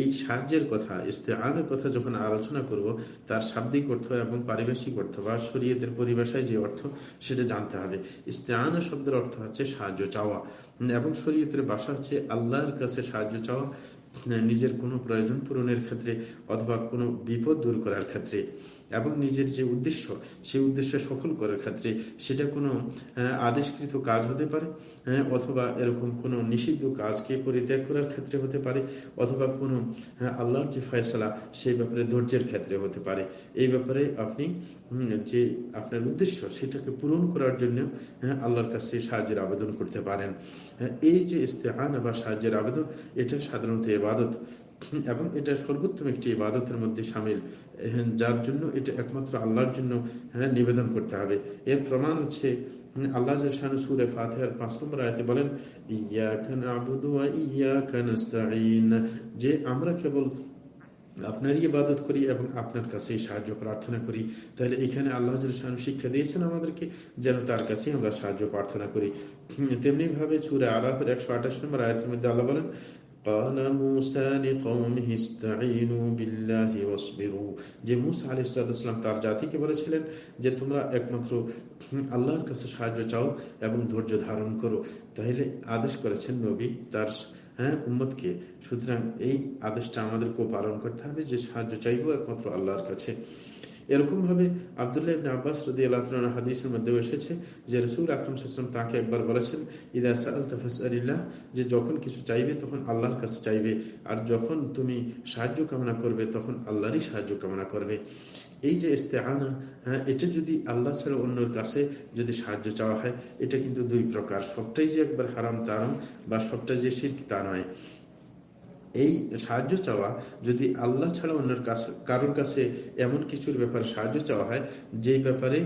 এই সাহায্যের কথা ইস্তেআনের কথা যখন আলোচনা করব, তার শাব্দিক অর্থ এবং পারিবেশিক অর্থ বা শরীয়তের পরিভাষায় যে অর্থ সেটা জানতে হবে। ইস্তেআনা শব্দের অর্থ হচ্ছে সাহায্য চাওয়া এবং শরীয়তের বাসা হচ্ছে আল্লাহর কাছে সাহায্য চাওয়া, নিজের কোনো প্রয়োজন পূরণের ক্ষেত্রে অথবা কোনো বিপদ দূর করার ক্ষেত্রে। এবং নিজের যে উদ্দেশ্য, সেই উদ্দেশ্য সফল করার ক্ষেত্রে সেটা কোনো আদেশকৃত কাজ হতে পারে অথবা এরকম কোনো নিষিদ্ধ কাজকে পরিত্যাগ করার ক্ষেত্রে হতে পারে, অথবা কোনো আল্লাহর যে ফয়সলা, সেই ব্যাপারে ধৈর্যের ক্ষেত্রে হতে পারে। এই ব্যাপারে আপনি যে আপনার উদ্দেশ্য সেটাকে পূরণ করার জন্য আল্লাহর কাছে সাহায্যের আবেদন করতে পারেন। এই যে ইস্তেহান বা সাহায্যের আবেদন, এটা সাধারণত এবাদত। এবং এটা সর্বোত্তম একটি ইবাদতের মধ্যে সামিল। যার জন্য এটা একমাত্র আল্লাহর জন্য হ্যাঁ নিবেদন করতে হবে। এর প্রমাণ হচ্ছে আল্লাহ সুরে ফাতেহার পাঁচ নম্বর আয়তে বলেন যে আমরা কেবল আপনারই ইবাদত করি এবং আপনার কাছে সাহায্য প্রার্থনা করি। তাহলে এখানে আল্লাহ শিক্ষা দিয়েছেন আমাদেরকে যেন তার কাছে আমরা সাহায্য প্রার্থনা করি। তেমনি ভাবে চুরে আলাহের একশো আঠাশ নম্বর আয়তের মধ্যে আল্লাহ বলেন قال موسى لقومه استعينوا بالله واصبروا যে মুসা আলাইহিসসালাম তার জাতিকে বলেছিলেন যে তোমরা একমাত্র আল্লাহর কাছে সাহায্য চাও এবং ধৈর্য ধারণ করো তাহলে আদেশ করেছেন নবী তার হ্যাঁ উম্মতকে সুতরাং এই আদেশটা আমাদেরকেও পালন করতে হবে যে সাহায্য চাইবো একমাত্র আল্লাহর কাছে এরকম ভাবে আবদুল্লাহ ইবনে আব্বাস রদি আল্লাহ হাদিসের মধ্যে এসেছে যে রসুল আকরম সাল্লাম তাকে একবার বলেছেন, ইদা সাল্লাহ যে যখন কিছু চাইবে তখন আল্লাহর কাছে চাইবে, আর যখন তুমি সাহায্য কামনা করবে তখন আল্লাহরই সাহায্য কামনা করবে। এই যে ইস্তেহানা হ্যাঁ এটা যদি আল্লাহ ছাড়া অন্যর কাছে যদি সাহায্য চাওয়া হয়, এটা কিন্তু দুই প্রকার। সবটাই যে একবার হারাম তারাম বা সবটাই যে শির্ক তা নয়। এই সাহায্য চাওয়া যদি আল্লাহ ছাড়া অন্যের কাছে কারোর কাছে এমন কিছুর ব্যাপারে সাহায্য চাওয়া হয় যে ব্যাপারে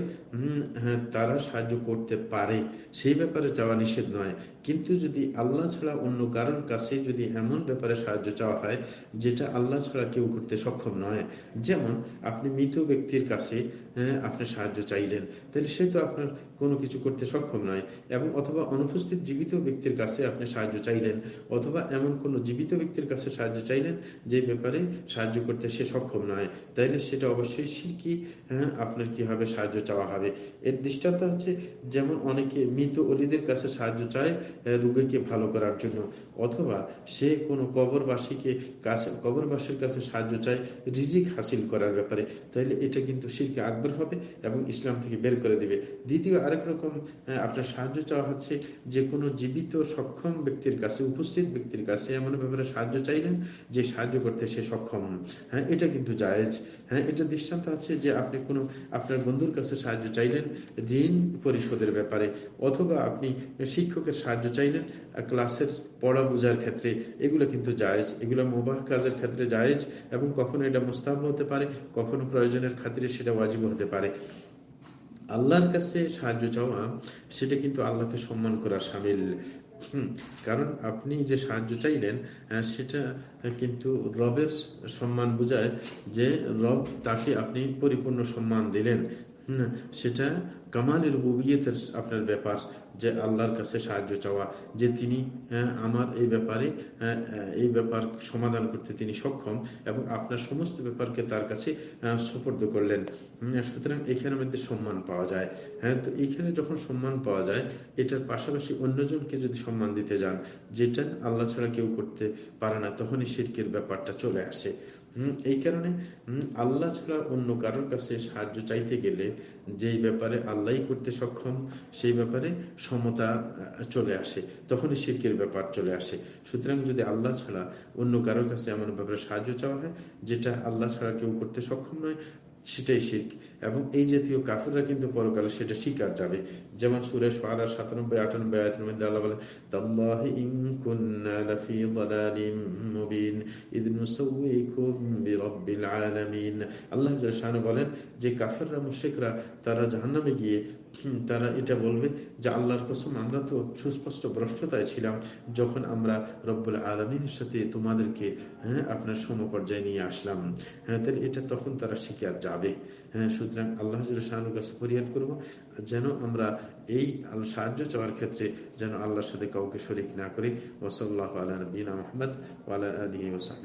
হ্যাঁ তারা সাহায্য করতে পারে, সেই ব্যাপারে চাওয়া নিষেধ নয়। কিন্তু যদি আল্লাহ ছাড়া অন্য কারোর কাছে যদি এমন ব্যাপারে সাহায্য চাওয়া হয়, যেটা আল্লাহ ছাড়া কেউ করতে সক্ষম নয়, যেমন আপনি মৃত ব্যক্তির কাছে হ্যাঁ আপনি সাহায্য চাইলেন, তাহলে সে তো আপনার কোনো কিছু করতে সক্ষম নয়। এবং অথবা অনুপস্থিত জীবিত ব্যক্তির কাছে আপনি সাহায্য চাইলেন, অথবা এমন কোনো জীবিত ব্যক্তির কাছে সাহায্য চাইলেন, যে ব্যাপারে সাহায্য করতে সে সক্ষম নয়। তাইলে সেটা অবশ্যই সিরকি হ্যাঁ আপনার কি হবে, সাহায্য চাওয়া হবে। এর দৃষ্টান্ত হচ্ছে যেমন অনেকে মৃত অলিদের কাছে সাহায্য চায় রোগীকে ভালো করার জন্য। অথবা সে কোনো কবরবাসীকে কাছে, কবরবাসীর কাছে সাহায্য চায় রিজিক হাসিল করার ব্যাপারে। তাইলে এটা কিন্তু শিরকে আকবর হবে এবং ইসলাম থেকে বের করে দেবে। দ্বিতীয় আরেক রকম আপনার সাহায্য চাওয়া হচ্ছে যে কোনো জীবিত সক্ষম ব্যক্তির কাছে, উপস্থিত ব্যক্তির কাছে এমন ব্যাপারে সাহায্য চাইলেন যে সাহায্য করতে সে সক্ষম হ্যাঁ এটা কিন্তু জায়েজ। হ্যাঁ এটা দৃষ্টান্ত আছে যে আপনি কোনো আপনার বন্ধুর কাছে সাহায্য চাইলেন ঋণ পরিশোধের ব্যাপারে, অথবা আপনি শিক্ষকের সাহায্য চাইলেন ক্লাসের পড়া বোঝার ক্ষেত্রে, এগুলো কিন্তু জায়েজ। এগুলো মোবাহ কাজের ক্ষেত্রে জায়েজ এবং কখনো এটা মোস্তাব হতে পারে, কখনো প্রয়োজনের খাতিরে সেটা ওয়াজিব হতে পারে। আল্লাহর কাছে সাহায্য চাওয়া, সেটা কিন্তু আল্লাহকে সম্মান করার সামিল। কারণ আপনি যে সাহায্য চাইলেন সেটা কিন্তু রবের সম্মান বোঝায় যে রব তাকে আপনি পরিপূর্ণ সম্মান দিলেন। সেটা কামালের রুবিয়তের আপনার ব্যাপার, যে আল্লাহর কাছে সাহায্য চাওয়া, যে তিনি আমার এই ব্যাপারে এই ব্যাপার সমাধান করতে তিনি সক্ষম এবং আপনার সমস্ত ব্যাপারকে তার কাছে সুপর্দ করলেন। সুতরাং এখানের মধ্যে সম্মান পাওয়া যায়। হ্যাঁ তো এখানে যখন সম্মান পাওয়া যায়, এটার পাশাপাশি অন্যজনকে যদি সম্মান দিতে যান, যেটা আল্লাহ ছাড়া কেউ করতে পারে না, তখনই শিরকের ব্যাপারটা চলে আসে। এই কারণে আল্লাহ ছাড়া অন্য কারোর কাছে সাহায্য চাইতে গেলে যেই ব্যাপারে আল্লাহ করতে সক্ষম, সেই ব্যাপারে সমতা চলে আসে। তখনই শিরকের ব্যাপার চলে আসে। সুতরাং যদি আল্লাহ ছাড়া অন্য কারোর কাছে এমন ব্যাপারে সাহায্য চাওয়া হয়, যেটা আল্লাহ ছাড়া কেউ করতে সক্ষম নয় সেটাই শিখ এবং এই জাতীয় কাফেররা কিন্তু পরকালে সেটা শিকার যাবে যেমন সুরেশ ফারা সাতানব্বই, আটানব্বই আয়তের মধ্যে আল্লাহ বলেন, তাল্লাহি ইন কুন্না লাফি মুবিন, ইদ আলামিন। আল্লাহ জাল্লাহু বলেন, যে কাফেররা, মুশরিকরা, তারা জাহান্নামে গিয়ে তারা এটা বলবে যে আল্লাহর কসম, আমরা তো সুস্পষ্ট ভ্রষ্টতায় ছিলাম যখন আমরা রব্বুল আলমীর সাথে তোমাদেরকে হ্যাঁ আপনার সমপর্যায়ে নিয়ে আসলাম। হ্যাঁ তাহলে এটা তখন তারা শিকার যাবে। হ্যাঁ সুতরাং আল্লাহ শাহানুর কাছে ফরিয়াদ করব, যেন আমরা এই সাহায্য চাওয়ার ক্ষেত্রে যেন আল্লাহর সাথে কাউকে শরিক না করি। ওসল্লাহ আল্লাহ নবীনা মোহাম্মদ আল্লাহ আলী ওসাহ